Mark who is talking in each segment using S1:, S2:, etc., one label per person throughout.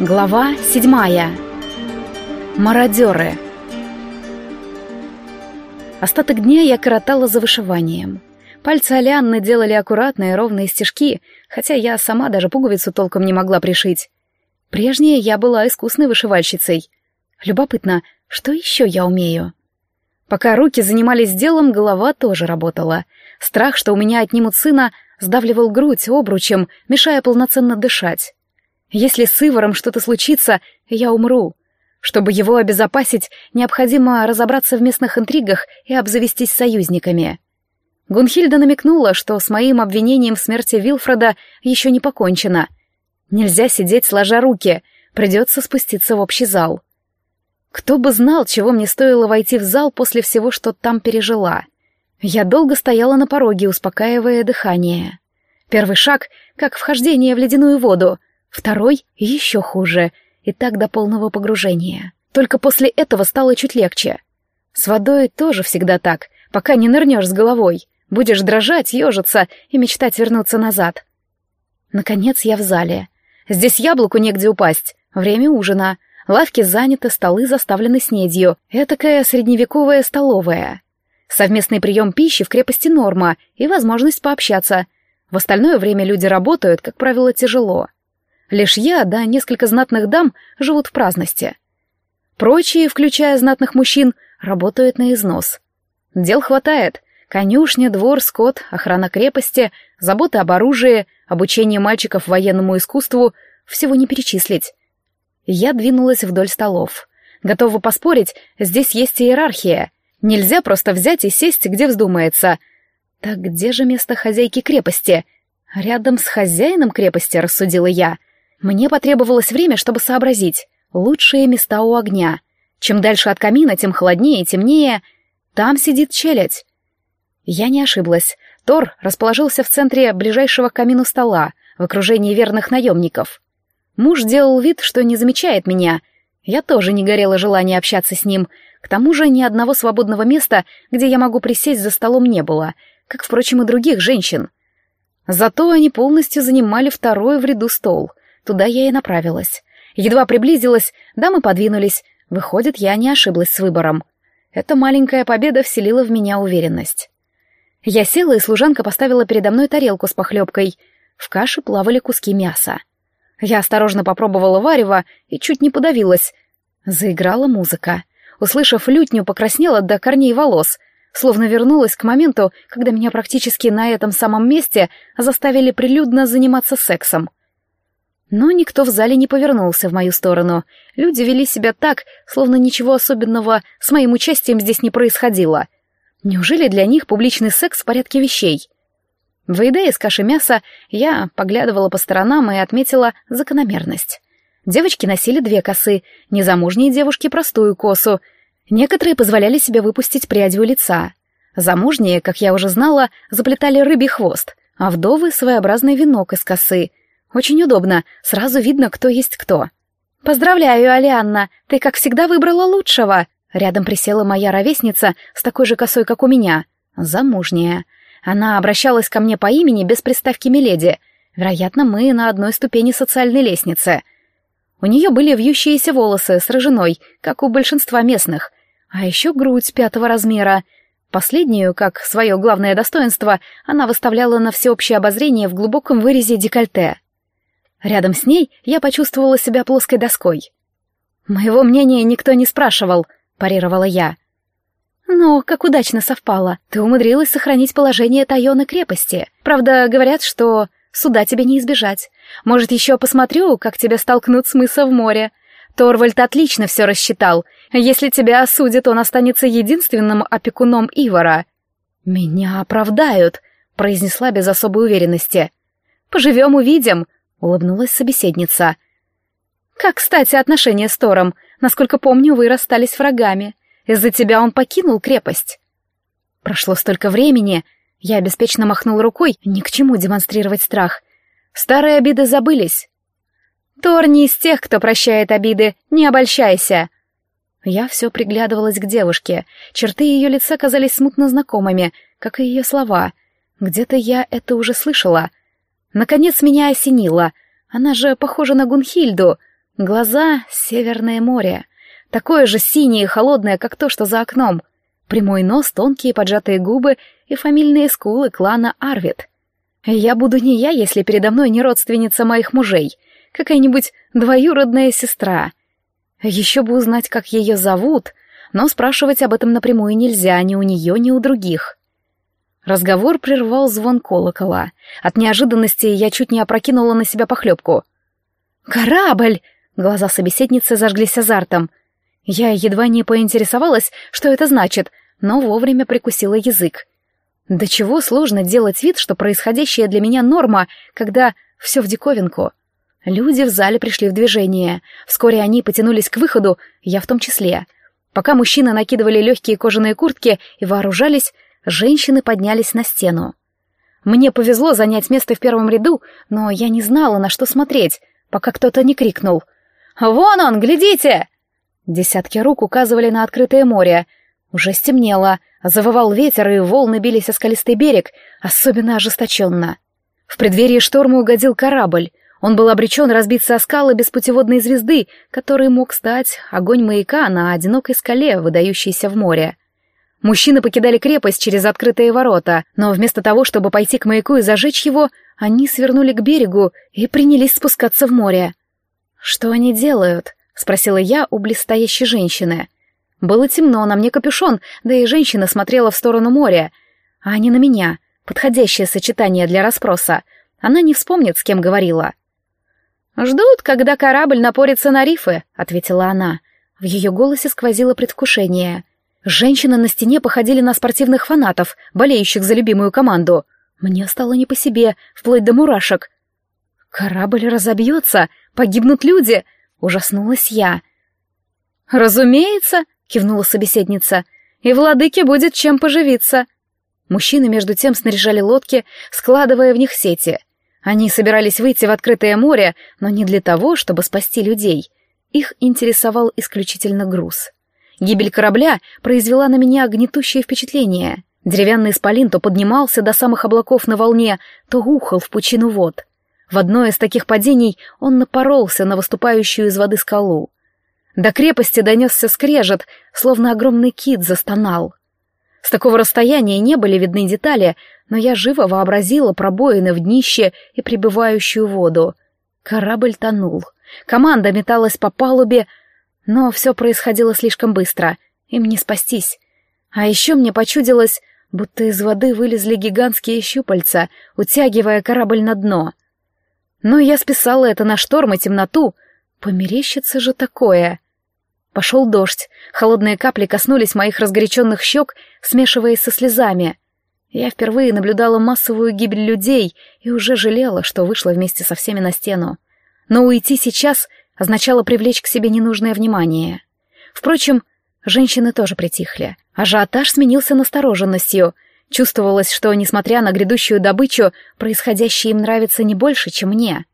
S1: Глава седьмая. Мародеры. Остаток дня я коротала за вышиванием. Пальцы Алианны делали аккуратные ровные стежки, хотя я сама даже пуговицу толком не могла пришить. Прежняя я была искусной вышивальщицей. Любопытно, что еще я умею? Пока руки занимались делом, голова тоже работала. Страх, что у меня отнимут сына, сдавливал грудь обручем, мешая полноценно дышать. Если с Ивором что-то случится, я умру. Чтобы его обезопасить, необходимо разобраться в местных интригах и обзавестись союзниками. Гунхильда намекнула, что с моим обвинением в смерти Вилфреда еще не покончено. Нельзя сидеть сложа руки, придется спуститься в общий зал. Кто бы знал, чего мне стоило войти в зал после всего, что там пережила. Я долго стояла на пороге, успокаивая дыхание. Первый шаг — как вхождение в ледяную воду — Второй еще хуже, и так до полного погружения. Только после этого стало чуть легче. С водой тоже всегда так, пока не нырнешь с головой. Будешь дрожать, ежиться и мечтать вернуться назад. Наконец я в зале. Здесь яблоку негде упасть. Время ужина. Лавки заняты, столы заставлены снедью. Этакая средневековая столовая. Совместный прием пищи в крепости норма и возможность пообщаться. В остальное время люди работают, как правило, тяжело. Лишь я, да несколько знатных дам живут в праздности. Прочие, включая знатных мужчин, работают на износ. Дел хватает. Конюшня, двор, скот, охрана крепости, забота об оружии, обучение мальчиков военному искусству — всего не перечислить. Я двинулась вдоль столов. Готова поспорить, здесь есть иерархия. Нельзя просто взять и сесть, где вздумается. Так где же место хозяйки крепости? Рядом с хозяином крепости, рассудила я — мне потребовалось время, чтобы сообразить. Лучшие места у огня. Чем дальше от камина, тем холоднее и темнее. Там сидит челядь. Я не ошиблась. Тор расположился в центре ближайшего к камину стола, в окружении верных наемников. Муж делал вид, что не замечает меня. Я тоже не горела желания общаться с ним. К тому же ни одного свободного места, где я могу присесть за столом, не было, как, впрочем, и других женщин. Зато они полностью занимали второй в ряду стол — Туда я и направилась. Едва приблизилась, дамы подвинулись. Выходит, я не ошиблась с выбором. Эта маленькая победа вселила в меня уверенность. Я села, и служанка поставила передо мной тарелку с похлебкой. В каше плавали куски мяса. Я осторожно попробовала варево и чуть не подавилась. Заиграла музыка. Услышав лютню, покраснела до корней волос, словно вернулась к моменту, когда меня практически на этом самом месте заставили прилюдно заниматься сексом. Но никто в зале не повернулся в мою сторону. Люди вели себя так, словно ничего особенного с моим участием здесь не происходило. Неужели для них публичный секс в порядке вещей? Выедая из каши мяса, я поглядывала по сторонам и отметила закономерность. Девочки носили две косы, незамужние девушки — простую косу. Некоторые позволяли себе выпустить прядь у лица. Замужние, как я уже знала, заплетали рыбий хвост, а вдовы — своеобразный венок из косы — очень удобно, сразу видно, кто есть кто. «Поздравляю, Алианна, ты, как всегда, выбрала лучшего!» Рядом присела моя ровесница с такой же косой, как у меня. Замужняя. Она обращалась ко мне по имени без приставки «Миледи». Вероятно, мы на одной ступени социальной лестницы. У нее были вьющиеся волосы с рыжиной, как у большинства местных. А еще грудь пятого размера. Последнюю, как свое главное достоинство, она выставляла на всеобщее обозрение в глубоком вырезе декольте. Рядом с ней я почувствовала себя плоской доской. «Моего мнения никто не спрашивал», — парировала я. «Ну, как удачно совпало. Ты умудрилась сохранить положение Тайоны крепости. Правда, говорят, что суда тебе не избежать. Может, еще посмотрю, как тебя столкнут с мыса в море. Торвальд отлично все рассчитал. Если тебя осудят, он останется единственным опекуном Ивара». «Меня оправдают», — произнесла без особой уверенности. «Поживем, увидим», — улыбнулась собеседница. «Как, кстати, отношения с Тором? Насколько помню, вы расстались врагами. Из-за тебя он покинул крепость». Прошло столько времени. Я беспечно махнул рукой, ни к чему демонстрировать страх. Старые обиды забылись. «Тор не из тех, кто прощает обиды, не обольщайся!» Я все приглядывалась к девушке. Черты ее лица казались смутно знакомыми, как и ее слова. Где-то я это уже слышала — Наконец меня осенило. Она же похожа на Гунхильду. Глаза — Северное море. Такое же синее и холодное, как то, что за окном. Прямой нос, тонкие поджатые губы и фамильные скулы клана Арвид. Я буду не я, если передо мной не родственница моих мужей. Какая-нибудь двоюродная сестра. Еще бы узнать, как ее зовут, но спрашивать об этом напрямую нельзя ни у нее, ни у других. Разговор прервал звон колокола. От неожиданности я чуть не опрокинула на себя похлебку. «Корабль!» Глаза собеседницы зажглись азартом. Я едва не поинтересовалась, что это значит, но вовремя прикусила язык. До чего сложно делать вид, что происходящее для меня норма, когда все в диковинку. Люди в зале пришли в движение. Вскоре они потянулись к выходу, я в том числе. Пока мужчины накидывали легкие кожаные куртки и вооружались, женщины поднялись на стену. Мне повезло занять место в первом ряду, но я не знала, на что смотреть, пока кто-то не крикнул — «Вон он, глядите!» Десятки рук указывали на открытое море. Уже стемнело, завывал ветер, и волны бились о скалистый берег, особенно ожесточенно. В преддверии шторма угодил корабль. Он был обречен разбиться о скалы без путеводной звезды, который мог стать огонь маяка на одинокой скале, выдающейся в море. Мужчины покидали крепость через открытые ворота, но вместо того, чтобы пойти к маяку и зажечь его, они свернули к берегу и принялись спускаться в море. «Что они делают?» — спросила я у близстоящей женщины. Было темно, на мне капюшон, да и женщина смотрела в сторону моря, а не на меня. Подходящее сочетание для расспроса. Она не вспомнит, с кем говорила. «Ждут, когда корабль напорится на рифы», — ответила она. В ее голосе сквозило предвкушение. Женщины на стене походили на спортивных фанатов, болеющих за любимую команду. Мне стало не по себе, вплоть до мурашек. «Корабль разобьется, погибнут люди!» — ужаснулась я. «Разумеется!» — кивнула собеседница. «И владыке будет чем поживиться!» Мужчины между тем снаряжали лодки, складывая в них сети. Они собирались выйти в открытое море, но не для того, чтобы спасти людей. Их интересовал исключительно груз. Гибель корабля произвела на меня гнетущее впечатление. Деревянный исполин то поднимался до самых облаков на волне, то ухал в пучину вод. В одно из таких падений он напоролся на выступающую из воды скалу. До крепости донесся скрежет, словно огромный кит застонал. С такого расстояния не были видны детали, но я живо вообразила пробоины в днище и прибывающую воду. Корабль тонул. Команда металась по палубе, но все происходило слишком быстро. Им не спастись. А еще мне почудилось, будто из воды вылезли гигантские щупальца, утягивая корабль на дно. Но я списала это на шторм и темноту. Померещится же такое. Пошел дождь, холодные капли коснулись моих разгоряченных щек, смешиваясь со слезами. Я впервые наблюдала массовую гибель людей и уже жалела, что вышла вместе со всеми на стену. Но уйти сейчас означало привлечь к себе ненужное внимание. Впрочем, женщины тоже притихли. Ажиотаж сменился настороженностью — Чувствовалось, что, несмотря на грядущую добычу, происходящее им нравится не больше, чем мне.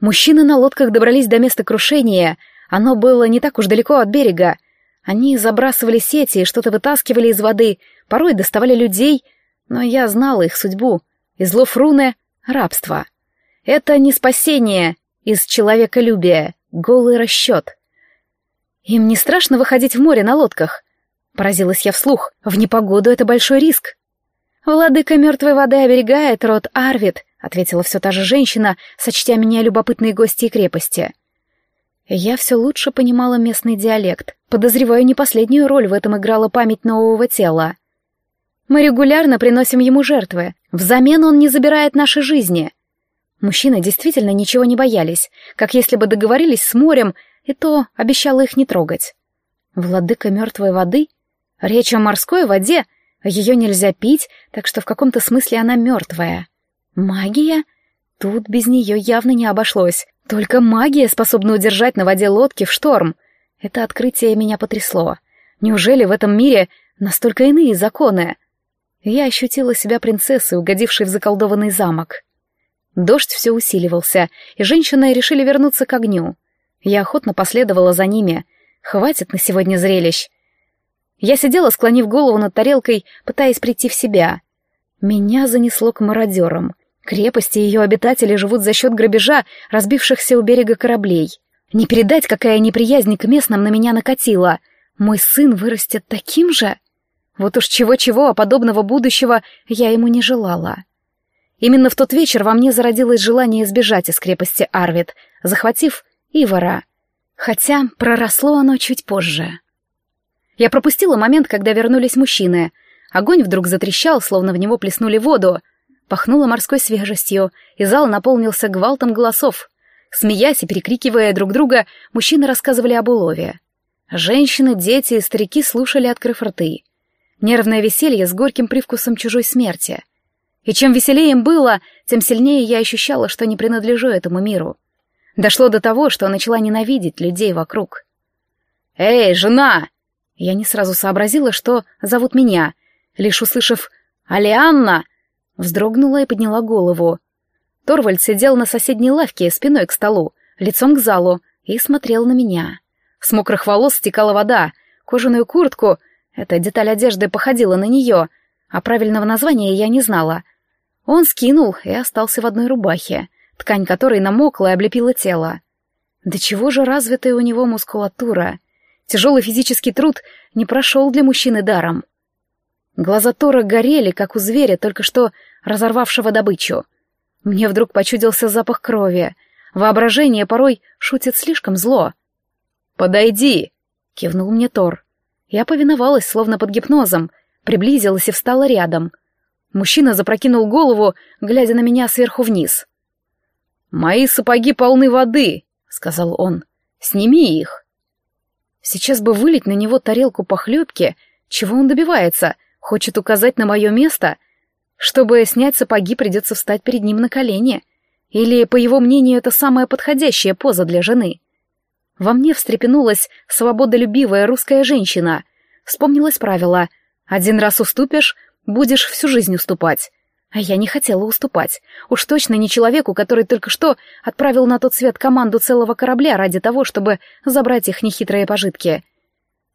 S1: Мужчины на лодках добрались до места крушения. Оно было не так уж далеко от берега. Они забрасывали сети и что-то вытаскивали из воды, порой доставали людей, но я знала их судьбу. Из Лофруны — рабство. Это не спасение из человеколюбия, голый расчет. Им не страшно выходить в море на лодках? Поразилась я вслух. В непогоду это большой риск. «Владыка мертвой воды оберегает род Арвид», — ответила все та же женщина, сочтя меня любопытные гости крепости. Я все лучше понимала местный диалект. Подозреваю, не последнюю роль в этом играла память нового тела. Мы регулярно приносим ему жертвы. Взамен он не забирает наши жизни. Мужчины действительно ничего не боялись, как если бы договорились с морем, и то обещала их не трогать. Владыка мертвой воды? Речь о морской воде — ее нельзя пить, так что в каком-то смысле она мертвая. Магия? Тут без нее явно не обошлось. Только магия способна удержать на воде лодки в шторм. Это открытие меня потрясло. Неужели в этом мире настолько иные законы? Я ощутила себя принцессой, угодившей в заколдованный замок. Дождь все усиливался, и женщины решили вернуться к огню. Я охотно последовала за ними. Хватит на сегодня зрелищ. Я сидела, склонив голову над тарелкой, пытаясь прийти в себя. Меня занесло к мародерам. Крепости и ее обитатели живут за счет грабежа разбившихся у берега кораблей. Не передать, какая неприязнь к местным на меня накатила. Мой сын вырастет таким же? Вот уж чего-чего, а подобного будущего я ему не желала. Именно в тот вечер во мне зародилось желание сбежать из крепости Арвид, захватив Ивара. Хотя проросло оно чуть позже. Я пропустила момент, когда вернулись мужчины. Огонь вдруг затрещал, словно в него плеснули воду. Пахнуло морской свежестью, и зал наполнился гвалтом голосов. Смеясь и перекрикивая друг друга, мужчины рассказывали об улове. Женщины, дети и старики слушали, открыв рты. Нервное веселье с горьким привкусом чужой смерти. И чем веселее им было, тем сильнее я ощущала, что не принадлежу этому миру. Дошло до того, что начала ненавидеть людей вокруг. «Эй, жена!» Я не сразу сообразила, что зовут меня. Лишь услышав «Алианна!», вздрогнула и подняла голову. Торвальд сидел на соседней лавке, спиной к столу, лицом к залу, и смотрел на меня. С мокрых волос стекала вода, кожаную куртку, эта деталь одежды походила на нее, а правильного названия я не знала. Он скинул и остался в одной рубахе, ткань которой намокла и облепила тело. Да чего же развитая у него мускулатура? Тяжелый физический труд не прошел для мужчины даром. Глаза Тора горели, как у зверя, только что разорвавшего добычу. Мне вдруг почудился запах крови. Воображение порой шутит слишком зло. «Подойди!» — кивнул мне Тор. Я повиновалась, словно под гипнозом, приблизилась и встала рядом. Мужчина запрокинул голову, глядя на меня сверху вниз. «Мои сапоги полны воды», — сказал он. «Сними их». Сейчас бы вылить на него тарелку похлебки. Чего он добивается? Хочет указать на мое место? Чтобы снять сапоги, придется встать перед ним на колени. Или, по его мнению, это самая подходящая поза для жены. Во мне встрепенулась свободолюбивая русская женщина. Вспомнилось правило «один раз уступишь, будешь всю жизнь уступать». А я не хотела уступать. Уж точно не человеку, который только что отправил на тот свет команду целого корабля ради того, чтобы забрать их нехитрые пожитки.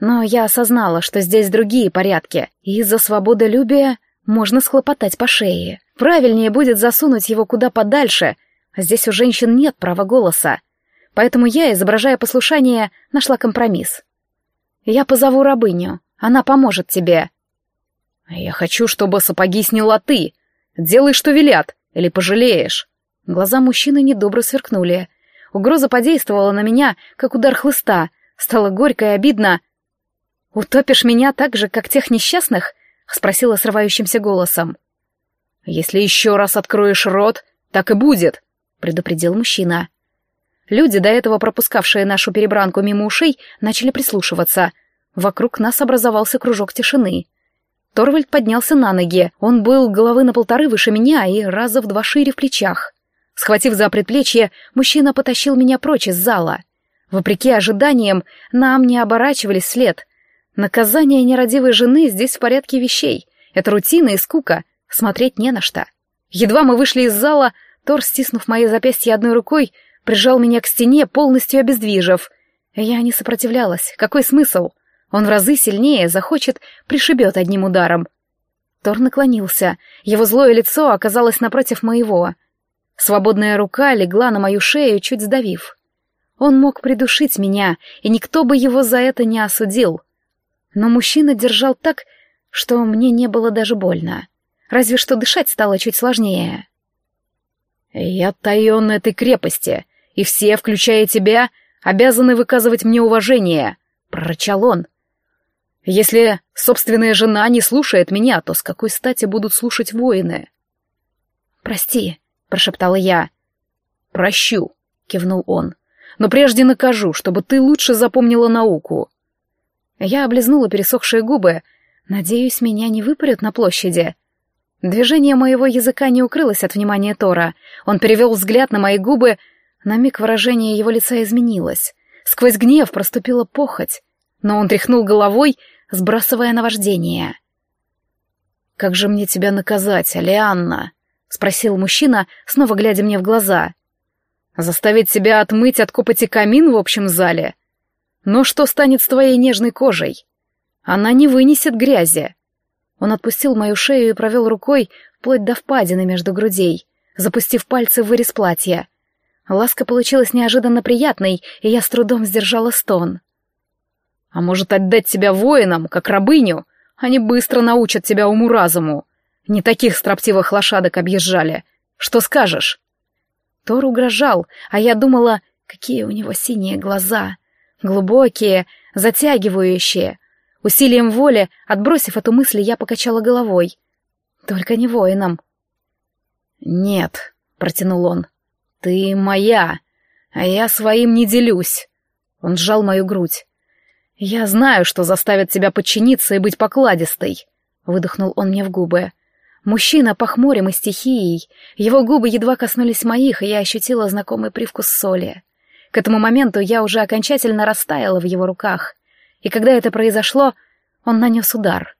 S1: Но я осознала, что здесь другие порядки, и из-за свободолюбия можно схлопотать по шее. Правильнее будет засунуть его куда подальше, а здесь у женщин нет права голоса. Поэтому я, изображая послушание, нашла компромисс. Я позову рабыню, она поможет тебе. Я хочу, чтобы сапоги сняла ты, Делай, что велят, или пожалеешь». Глаза мужчины недобро сверкнули. Угроза подействовала на меня, как удар хлыста. Стало горько и обидно. «Утопишь меня так же, как тех несчастных?» — спросила срывающимся голосом. «Если еще раз откроешь рот, так и будет», — предупредил мужчина. Люди, до этого пропускавшие нашу перебранку мимо ушей, начали прислушиваться. Вокруг нас образовался кружок тишины. Торвальд поднялся на ноги. Он был головы на полторы выше меня и раза в два шире в плечах. Схватив за предплечье, мужчина потащил меня прочь из зала. Вопреки ожиданиям, нам не оборачивались след. Наказание нерадивой жены здесь в порядке вещей. Это рутина и скука. Смотреть не на что. Едва мы вышли из зала, Тор, стиснув мои запястья одной рукой, прижал меня к стене, полностью обездвижив. Я не сопротивлялась. Какой смысл? — он в разы сильнее захочет, пришибет одним ударом. Тор наклонился. Его злое лицо оказалось напротив моего. Свободная рука легла на мою шею, чуть сдавив. Он мог придушить меня, и никто бы его за это не осудил. Но мужчина держал так, что мне не было даже больно. Разве что дышать стало чуть сложнее. «Я Тайон этой крепости, и все, включая тебя, обязаны выказывать мне уважение», — прорычал он. Если собственная жена не слушает меня, то с какой стати будут слушать воины? «Прости», — прошептала я. «Прощу», — кивнул он. «Но прежде накажу, чтобы ты лучше запомнила науку». Я облизнула пересохшие губы. Надеюсь, меня не выпарят на площади. Движение моего языка не укрылось от внимания Тора. Он перевел взгляд на мои губы. На миг выражение его лица изменилось. Сквозь гнев проступила похоть. Но он тряхнул головой, сбрасывая наваждение. «Как же мне тебя наказать, Алианна?» — спросил мужчина, снова глядя мне в глаза. «Заставить тебя отмыть от копоти камин в общем зале? Но что станет с твоей нежной кожей? Она не вынесет грязи». Он отпустил мою шею и провел рукой вплоть до впадины между грудей, запустив пальцы в вырез платья. Ласка получилась неожиданно приятной, и я с трудом сдержала стон.
S2: «А может, отдать тебя воинам, как рабыню? Они быстро научат тебя уму-разуму. Не таких строптивых лошадок объезжали. Что скажешь?»
S1: Тор угрожал, а я думала, какие у него синие глаза. Глубокие, затягивающие. Усилием воли, отбросив эту мысль, я покачала головой. Только не воинам.
S2: «Нет», — протянул он, — «ты моя, а я своим не делюсь». Он сжал мою грудь. «Я знаю, что заставит тебя подчиниться и быть покладистой», — выдохнул он мне в губы. Мужчина пах морем и стихией. Его губы едва коснулись моих, и я ощутила знакомый привкус соли. К этому моменту я уже окончательно растаяла в его руках. И когда это произошло, он нанес удар.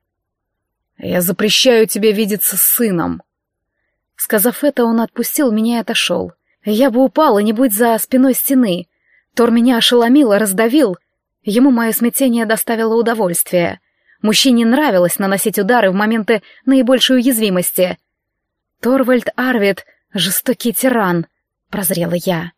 S2: «Я запрещаю тебе видеться с сыном».
S1: Сказав это, он отпустил меня и отошел. Я бы упала, не будь за спиной стены. Тор меня ошеломил раздавил. Ему мое смятение доставило удовольствие. Мужчине нравилось наносить удары в моменты наибольшей уязвимости. «Торвальд Арвид — жестокий тиран», — прозрела я.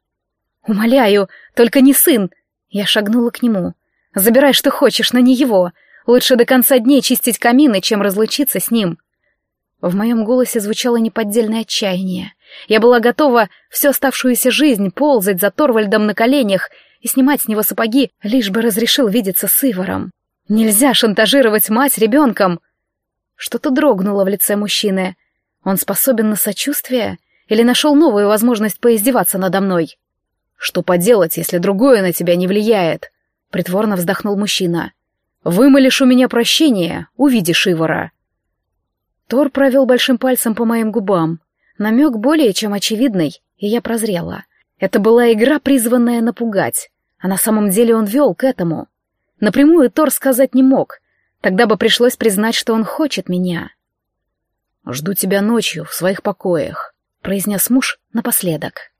S1: «Умоляю, только не сын!» Я шагнула к нему. «Забирай, что хочешь, но не его. Лучше до конца дней чистить камины, чем разлучиться с ним». В моем голосе звучало неподдельное отчаяние. Я была готова всю оставшуюся жизнь ползать за Торвальдом на коленях и снимать с него сапоги, лишь бы разрешил видеться с Иваром. Нельзя шантажировать мать ребенком. Что-то дрогнуло в лице мужчины. Он способен на сочувствие или нашел новую возможность поиздеваться надо мной?
S2: Что поделать, если другое на тебя не влияет? Притворно вздохнул мужчина. Вымолишь у меня прощение, увидишь Ивара.
S1: Тор провел большим пальцем по моим губам. Намек более чем очевидный, и я прозрела. Это была игра, призванная напугать, а на самом деле он вел к этому. Напрямую Тор сказать не мог. Тогда бы пришлось признать, что он хочет меня.
S2: «Жду тебя ночью в своих покоях», — произнес муж напоследок.